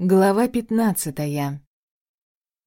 Глава пятнадцатая.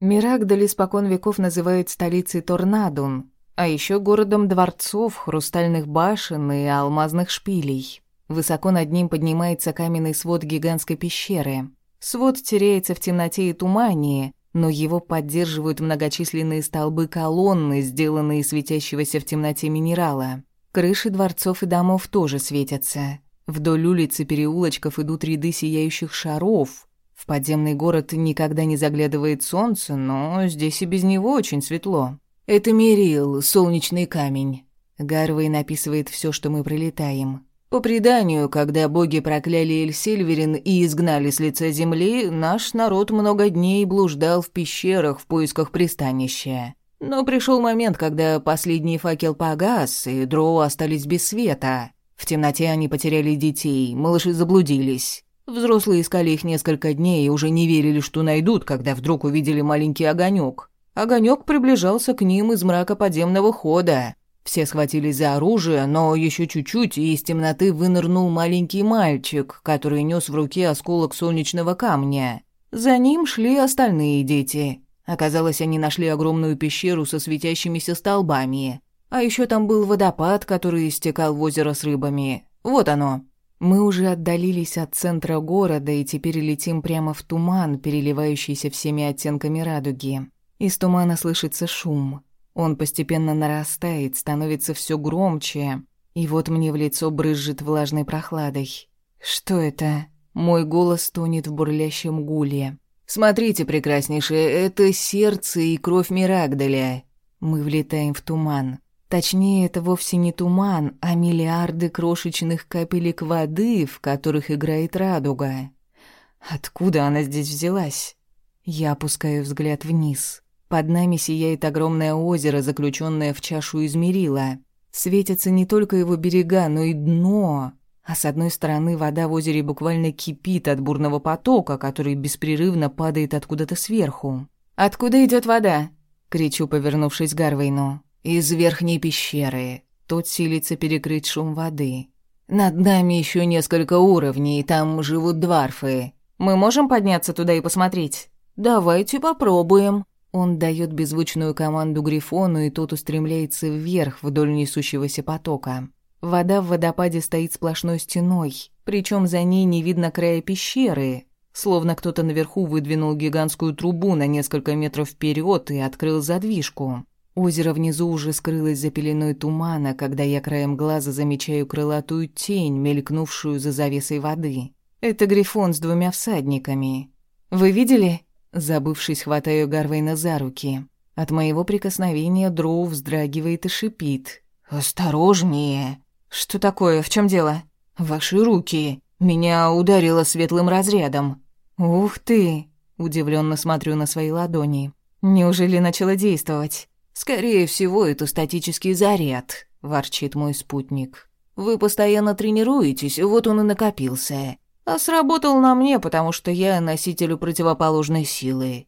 Мирагдаль испокон веков называют столицей Торнадун, а еще городом дворцов, хрустальных башен и алмазных шпилей. Высоко над ним поднимается каменный свод гигантской пещеры. Свод теряется в темноте и тумане, но его поддерживают многочисленные столбы колонны, сделанные из светящегося в темноте минерала. Крыши дворцов и домов тоже светятся. Вдоль улиц и переулочков идут ряды сияющих шаров — в подземный город никогда не заглядывает солнце, но здесь и без него очень светло. Это Мерил, солнечный камень. Гарвей написывает все, что мы пролетаем. По преданию, когда боги прокляли Эль-Сильверин и изгнали с лица земли, наш народ много дней блуждал в пещерах в поисках пристанища. Но пришел момент, когда последний факел погас, и дроу остались без света. В темноте они потеряли детей, малыши заблудились. Взрослые искали их несколько дней и уже не верили, что найдут, когда вдруг увидели маленький огонек. Огонек приближался к ним из мрака подземного хода. Все схватились за оружие, но еще чуть-чуть, и из темноты вынырнул маленький мальчик, который нес в руке осколок солнечного камня. За ним шли остальные дети. Оказалось, они нашли огромную пещеру со светящимися столбами. А еще там был водопад, который истекал в озеро с рыбами. Вот оно. Мы уже отдалились от центра города и теперь летим прямо в туман, переливающийся всеми оттенками радуги. Из тумана слышится шум. Он постепенно нарастает, становится все громче, и вот мне в лицо брызжет влажной прохладой. Что это? Мой голос тонет в бурлящем гуле. «Смотрите, прекраснейшее, это сердце и кровь Мирагдаля». Мы влетаем в туман. Точнее, это вовсе не туман, а миллиарды крошечных капелек воды, в которых играет радуга. Откуда она здесь взялась? Я опускаю взгляд вниз. Под нами сияет огромное озеро, заключенное в чашу измерила. Светятся не только его берега, но и дно. А с одной стороны вода в озере буквально кипит от бурного потока, который беспрерывно падает откуда-то сверху. «Откуда идет вода?» — кричу, повернувшись к Гарвейну. Из верхней пещеры. Тот силится перекрыть шум воды. Над нами еще несколько уровней, там живут дварфы. Мы можем подняться туда и посмотреть? Давайте попробуем. Он дает беззвучную команду Грифону, и тот устремляется вверх вдоль несущегося потока. Вода в водопаде стоит сплошной стеной, причем за ней не видно края пещеры, словно кто-то наверху выдвинул гигантскую трубу на несколько метров вперед и открыл задвижку. Озеро внизу уже скрылось за пеленой тумана, когда я краем глаза замечаю крылатую тень, мелькнувшую за завесой воды. Это грифон с двумя всадниками. «Вы видели?» Забывшись, хватаю Гарвейна за руки. От моего прикосновения Дроу вздрагивает и шипит. «Осторожнее!» «Что такое? В чем дело?» «Ваши руки!» Меня ударило светлым разрядом. «Ух ты!» Удивленно смотрю на свои ладони. «Неужели начало действовать?» «Скорее всего, это статический заряд», — ворчит мой спутник. «Вы постоянно тренируетесь, вот он и накопился. А сработал на мне, потому что я носителю противоположной силы.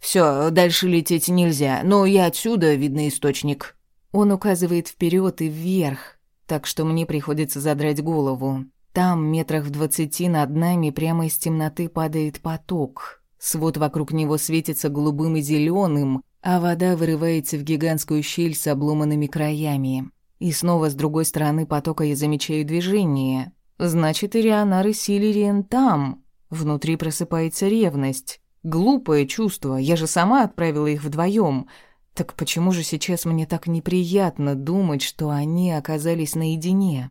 Все, дальше лететь нельзя, но я отсюда, видный источник». Он указывает вперед и вверх, так что мне приходится задрать голову. Там, метрах в двадцати над нами, прямо из темноты падает поток. Свод вокруг него светится голубым и зеленым, а вода вырывается в гигантскую щель с обломанными краями. И снова с другой стороны потока я замечаю движение. Значит, Ирианар и Силериен там. Внутри просыпается ревность. Глупое чувство, я же сама отправила их вдвоем. Так почему же сейчас мне так неприятно думать, что они оказались наедине?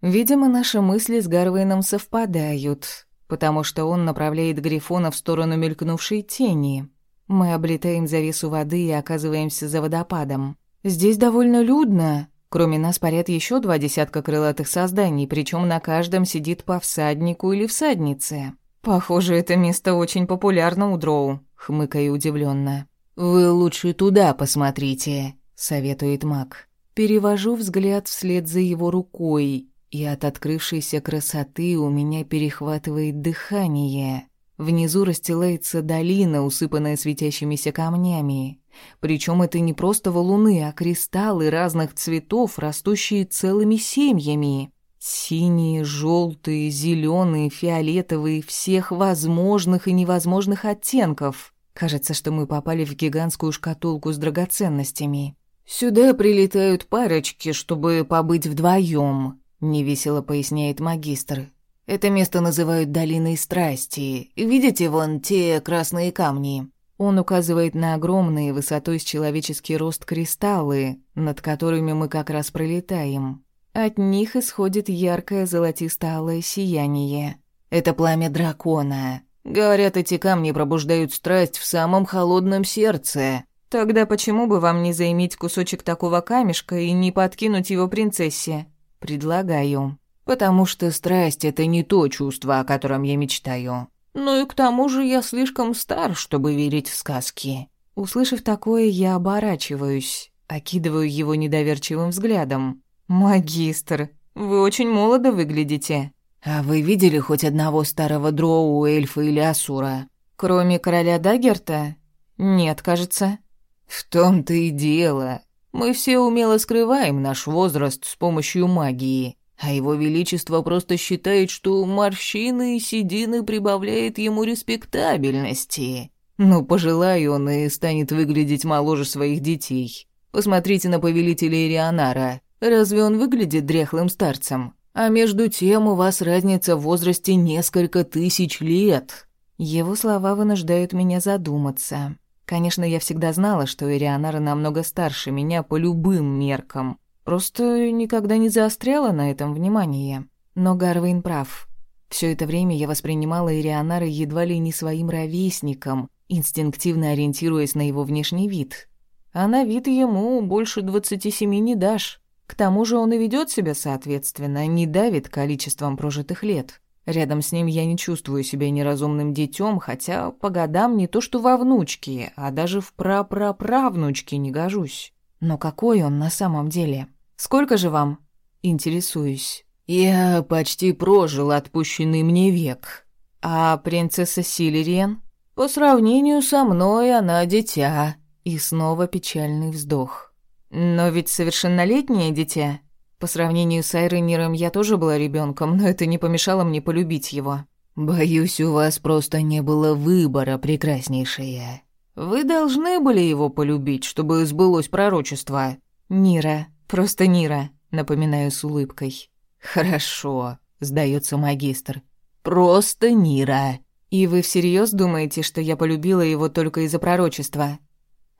Видимо, наши мысли с Гарвейном совпадают, потому что он направляет Грифона в сторону мелькнувшей тени. Мы облетаем завесу воды и оказываемся за водопадом. Здесь довольно людно. Кроме нас парят еще два десятка крылатых созданий, причем на каждом сидит по всаднику или всаднице. Похоже, это место очень популярно у дроу, хмыкаю удивленно. Вы лучше туда посмотрите, советует маг. Перевожу взгляд вслед за его рукой, и от открывшейся красоты у меня перехватывает дыхание. Внизу расстилается долина, усыпанная светящимися камнями. Причем это не просто валуны, а кристаллы разных цветов, растущие целыми семьями. Синие, желтые, зеленые, фиолетовые, всех возможных и невозможных оттенков. Кажется, что мы попали в гигантскую шкатулку с драгоценностями. Сюда прилетают парочки, чтобы побыть вдвоем, невесело поясняет магистр. Это место называют долиной страсти. Видите вон те красные камни? Он указывает на огромные высотой с человеческий рост кристаллы, над которыми мы как раз пролетаем. От них исходит яркое золотисто-алое сияние. Это пламя дракона. Говорят, эти камни пробуждают страсть в самом холодном сердце. Тогда почему бы вам не заиметь кусочек такого камешка и не подкинуть его принцессе? Предлагаю. Потому что страсть — это не то чувство, о котором я мечтаю. Ну и к тому же я слишком стар, чтобы верить в сказки. Услышав такое, я оборачиваюсь, окидываю его недоверчивым взглядом. «Магистр, вы очень молодо выглядите». «А вы видели хоть одного старого дроу, эльфа или асура?» «Кроме короля Дагерта?» «Нет, кажется». «В том-то и дело. Мы все умело скрываем наш возраст с помощью магии, а его величество просто считает, что морщины и седины прибавляет ему респектабельности. Ну, пожелай он и станет выглядеть моложе своих детей. Посмотрите на повелителя Ирионара. Разве он выглядит дряхлым старцем? А между тем у вас разница в возрасте несколько тысяч лет». Его слова вынуждают меня задуматься. Конечно, я всегда знала, что Ирианара намного старше меня по любым меркам. Просто никогда не заостряла на этом внимание. Но Гарвейн прав. Все это время я воспринимала Ирианара едва ли не своим ровесником, инстинктивно ориентируясь на его внешний вид. А на вид ему больше двадцати семи не дашь. К тому же он и ведет себя соответственно, не давит количеством прожитых лет. Рядом с ним я не чувствую себя неразумным детем, хотя по годам не то что во внучке, а даже в прапраправнучке не гожусь. Но какой он на самом деле? Сколько же вам? Интересуюсь. Я почти прожил отпущенный мне век. А принцесса Силериен? По сравнению со мной она дитя. И снова печальный вздох. Но ведь совершеннолетнее дитя. По сравнению с Айренером я тоже была ребенком, но это не помешало мне полюбить его. Боюсь, у вас просто не было выбора, прекраснейшая. Вы должны были его полюбить, чтобы сбылось пророчество. Нира, просто Нира, напоминаю с улыбкой. Хорошо, сдается магистр. Просто Нира. И вы всерьез думаете, что я полюбила его только из-за пророчества?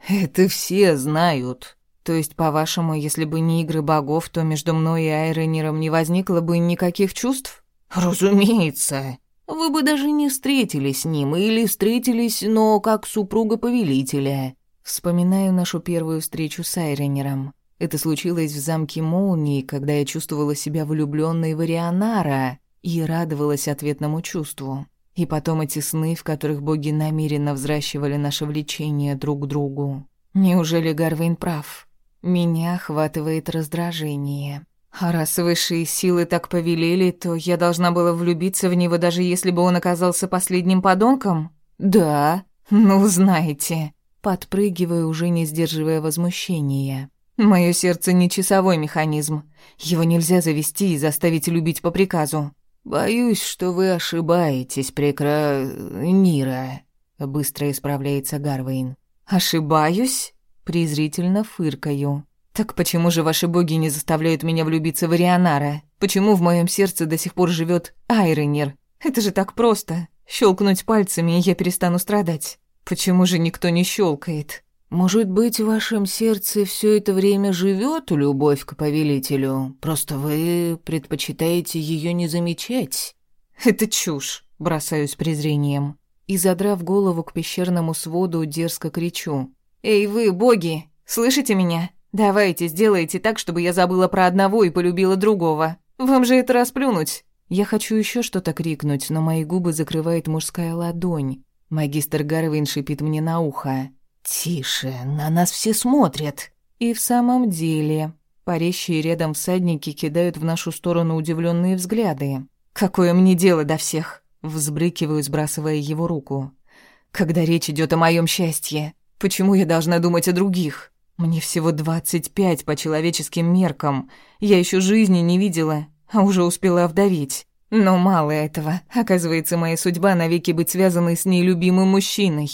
Это все знают, то есть, по-вашему, если бы не игры богов, то между мной и Айронером не возникло бы никаких чувств? Разумеется. Вы бы даже не встретились с ним, или встретились, но как супруга повелителя. Вспоминаю нашу первую встречу с Айронером. Это случилось в замке Молнии, когда я чувствовала себя влюбленной в Арианара и радовалась ответному чувству. И потом эти сны, в которых боги намеренно взращивали наше влечение друг к другу. Неужели Гарвейн прав? Меня охватывает раздражение. А раз высшие силы так повелели, то я должна была влюбиться в него, даже если бы он оказался последним подонком? Да, ну знаете. Подпрыгиваю, уже не сдерживая возмущения. Моё сердце не часовой механизм. Его нельзя завести и заставить любить по приказу. Боюсь, что вы ошибаетесь, прекра... Нира. Быстро исправляется Гарвейн. Ошибаюсь? Презрительно фыркаю. «Так почему же ваши боги не заставляют меня влюбиться в Арианара? Почему в моем сердце до сих пор живет Айренер? Это же так просто. Щелкнуть пальцами, и я перестану страдать. Почему же никто не щелкает? Может быть, в вашем сердце все это время живет любовь к повелителю? Просто вы предпочитаете ее не замечать?» «Это чушь», — бросаю с презрением. И, задрав голову к пещерному своду, дерзко кричу. «Эй вы, боги, слышите меня? Давайте, сделайте так, чтобы я забыла про одного и полюбила другого. Вам же это расплюнуть». Я хочу еще что-то крикнуть, но мои губы закрывает мужская ладонь. Магистр Гарвин шипит мне на ухо. «Тише, на нас все смотрят». И в самом деле, парящие рядом всадники кидают в нашу сторону удивленные взгляды. «Какое мне дело до всех?» Взбрыкиваю, сбрасывая его руку. «Когда речь идет о моем счастье, Почему я должна думать о других? Мне всего двадцать пять по человеческим меркам. Я еще жизни не видела. а уже успела вдоветь. Но мало этого. Оказывается, моя судьба навеки быть связанной с нелюбимым мужчиной.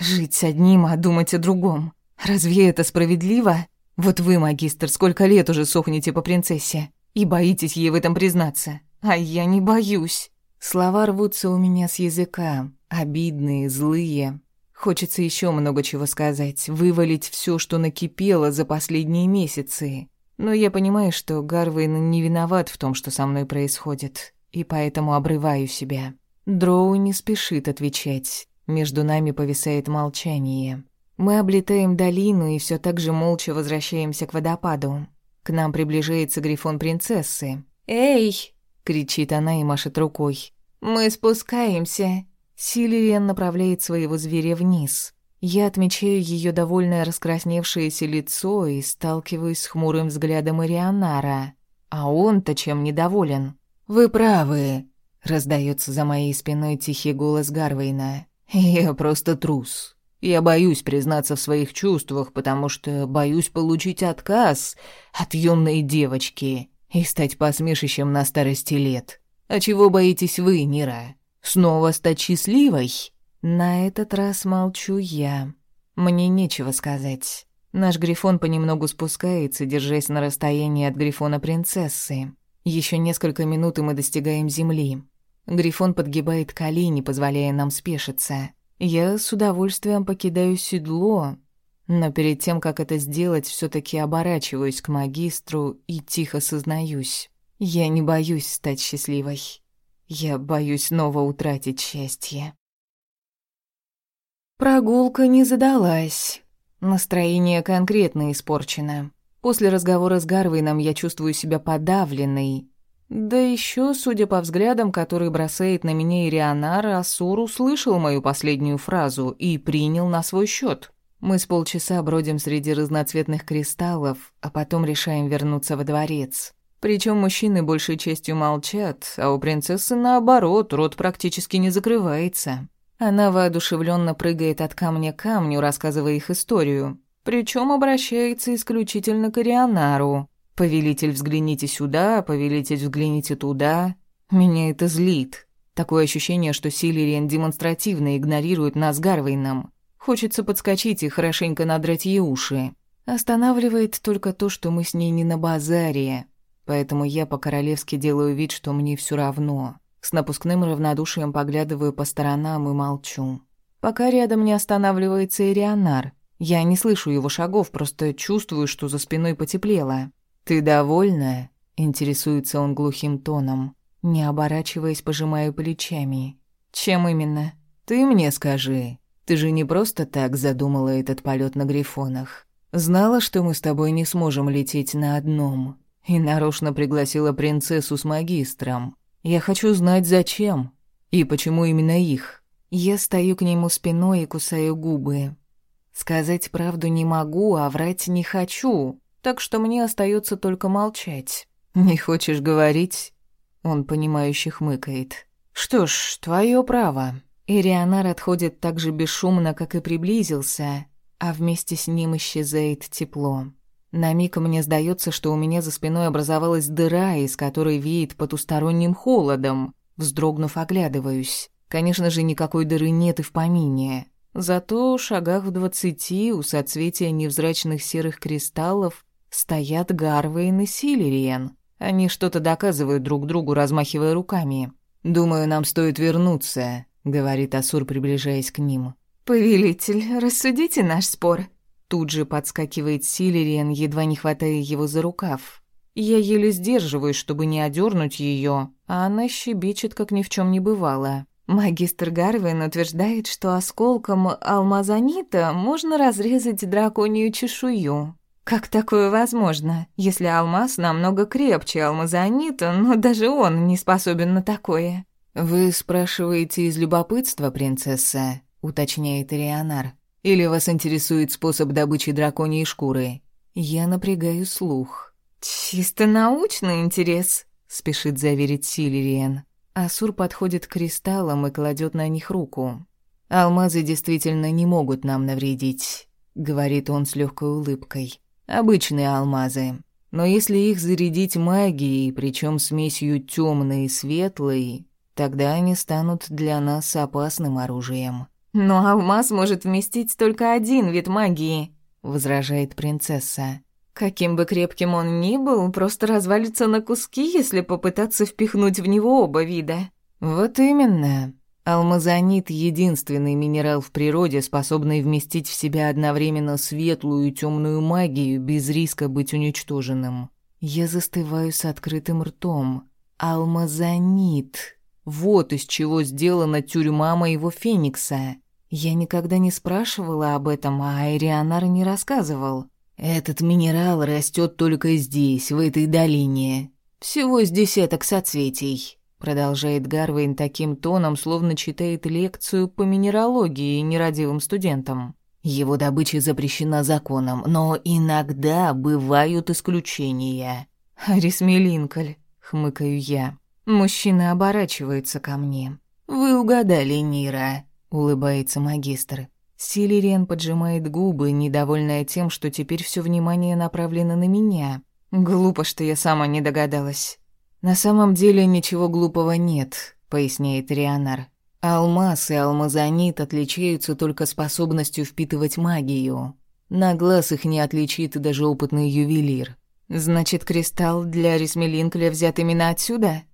Жить с одним, а думать о другом. Разве это справедливо? Вот вы, магистр, сколько лет уже сохнете по принцессе и боитесь ей в этом признаться. А я не боюсь. Слова рвутся у меня с языка, обидные, злые. Хочется еще много чего сказать, вывалить все, что накипело за последние месяцы. Но я понимаю, что Гарвейн не виноват в том, что со мной происходит и поэтому обрываю себя. Дроу не спешит отвечать. Между нами повисает молчание. Мы облетаем долину и все так же молча возвращаемся к водопаду. К нам приближается грифон принцессы. «Эй!» — кричит она и машет рукой. «Мы спускаемся!» Силириан направляет своего зверя вниз. Я отмечаю ее довольное раскрасневшееся лицо и сталкиваюсь с хмурым взглядом Ирианара. А он-то чем недоволен? «Вы правы», — раздается за моей спиной тихий голос Гарвейна. «Я просто трус. Я боюсь признаться в своих чувствах, потому что боюсь получить отказ от юной девочки и стать посмешищем на старости лет. А чего боитесь вы, Нира? Снова стать счастливой?» На этот раз молчу я. Мне нечего сказать. Наш грифон понемногу спускается, держась на расстоянии от грифона принцессы. Еще несколько минут, и мы достигаем земли. Грифон подгибает колени, позволяя нам спешиться. Я с удовольствием покидаю седло, но перед тем, как это сделать, все таки оборачиваюсь к магистру и тихо сознаюсь. Я не боюсь стать счастливой. Я боюсь снова утратить счастье. Прогулка не задалась. Настроение конкретно испорчено. После разговора с Гарвейном я чувствую себя подавленной. Да еще, судя по взглядам, которые бросает на меня Ирианар, Асур услышал мою последнюю фразу и принял на свой счет. Мы с полчаса бродим среди разноцветных кристаллов, а потом решаем вернуться во дворец. Причем мужчины большей частью молчат, а у принцессы наоборот, рот практически не закрывается. Она воодушевленно прыгает от камня к камню, рассказывая их историю. Причем обращается исключительно к Арианару. «Повелитель, взгляните сюда, повелитель, взгляните туда». Меня это злит. Такое ощущение, что Силериан демонстративно игнорирует нас Гарвейном. Хочется подскочить и хорошенько надрать ей уши. Останавливает только то, что мы с ней не на базаре. Поэтому я по-королевски делаю вид, что мне все равно. С напускным равнодушием поглядываю по сторонам и молчу. Пока рядом не останавливается Ирианар. Я не слышу его шагов, просто чувствую, что за спиной потеплело. «Ты довольна?» — интересуется он глухим тоном. Не оборачиваясь, пожимаю плечами. «Чем именно?» «Ты мне скажи. Ты же не просто так задумала этот полет на грифонах. Знала, что мы с тобой не сможем лететь на одном. И нарочно пригласила принцессу с магистром. Я хочу знать, зачем. И почему именно их?» Я стою к нему спиной и кусаю губы. Сказать правду не могу, а врать не хочу, так что мне остается только молчать. «Не хочешь говорить?» Он, понимающе хмыкает. «Что ж, твое право». Ирианар отходит так же бесшумно, как и приблизился, а вместе с ним исчезает тепло. На миг мне сдается, что у меня за спиной образовалась дыра, из которой веет потусторонним холодом. Вздрогнув, оглядываюсь. Конечно же, никакой дыры нет и в помине. Зато в шагах в двадцати у соцветия невзрачных серых кристаллов стоят Гарвейн и Силериен. Они что-то доказывают друг другу, размахивая руками. «Думаю, нам стоит вернуться», — говорит Асур, приближаясь к ним. «Повелитель, рассудите наш спор». Тут же подскакивает Силериен, едва не хватая его за рукав. Я еле сдерживаюсь, чтобы не одернуть ее, а она щебечет, как ни в чем не бывало. Магистр Гарвин утверждает, что осколком алмазонита можно разрезать драконью чешую. Как такое возможно, если алмаз намного крепче алмазонита, но даже он не способен на такое? «Вы спрашиваете из любопытства, принцесса?» — уточняет Рианар. «Или вас интересует способ добычи драконьей шкуры?» Я напрягаю слух. «Чисто научный интерес», — спешит заверить Силериен. Асур подходит к кристаллам и кладет на них руку. «Алмазы действительно не могут нам навредить», — говорит он с легкой улыбкой. «Обычные алмазы. Но если их зарядить магией, причем смесью темной и светлой, тогда они станут для нас опасным оружием. «Но алмаз может вместить только один вид магии», — возражает принцесса. «Каким бы крепким он ни был, просто развалится на куски, если попытаться впихнуть в него оба вида». «Вот именно. Алмазонит — единственный минерал в природе, способный вместить в себя одновременно светлую и темную магию без риска быть уничтоженным. Я застываю с открытым ртом. Алмазонит. Вот из чего сделана тюрьма моего Феникса. Я никогда не спрашивала об этом, а Айрианар не рассказывал. Этот минерал растет только здесь, в этой долине. Всего с десяток соцветий. Продолжает Гарвейн таким тоном, словно читает лекцию по минералогии нерадивым студентам. Его добыча запрещена законом, но иногда бывают исключения. «Арис Мелинколь», — хмыкаю я. Мужчина оборачивается ко мне. «Вы угадали, Нира», — улыбается магистр. Силериан поджимает губы, недовольная тем, что теперь все внимание направлено на меня. Глупо, что я сама не догадалась. «На самом деле ничего глупого нет», — поясняет Рионар. «Алмаз и алмазонит отличаются только способностью впитывать магию. На глаз их не отличит даже опытный ювелир». «Значит, кристалл для Рисмелинкля взят именно отсюда?»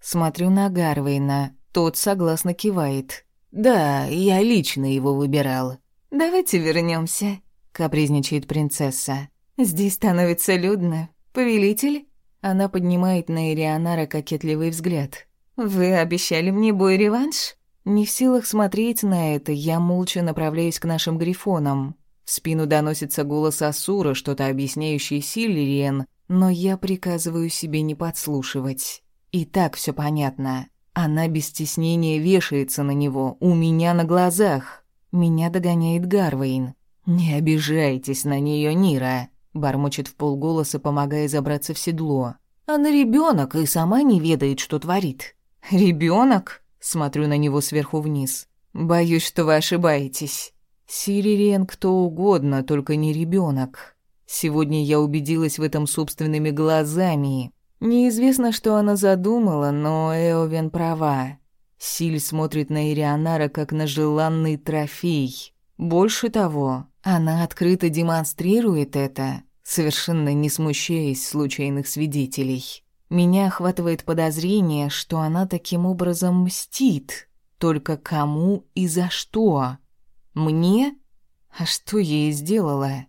Смотрю на Гарвейна, тот согласно кивает. «Да, я лично его выбирал». «Давайте вернемся, капризничает принцесса. «Здесь становится людно. Повелитель?» Она поднимает на Ирианара кокетливый взгляд. «Вы обещали мне бой-реванш?» Не в силах смотреть на это, я молча направляюсь к нашим грифонам. В спину доносится голос Асура, что-то объясняющий Сильриен, но я приказываю себе не подслушивать. И так все понятно. Она без стеснения вешается на него, у меня на глазах. Меня догоняет Гарвейн. «Не обижайтесь на нее, Нира», Бормочет в полголоса, помогая забраться в седло. Она ребенок и сама не ведает, что творит. Ребенок? Смотрю на него сверху вниз. Боюсь, что вы ошибаетесь. Сирирен кто угодно, только не ребенок. Сегодня я убедилась в этом собственными глазами. Неизвестно, что она задумала, но Эовен права. Силь смотрит на Ирианара как на желанный трофей. Больше того, она открыто демонстрирует это, совершенно не смущаясь случайных свидетелей. Меня охватывает подозрение, что она таким образом мстит. Только кому и за что? Мне? А что ей сделала?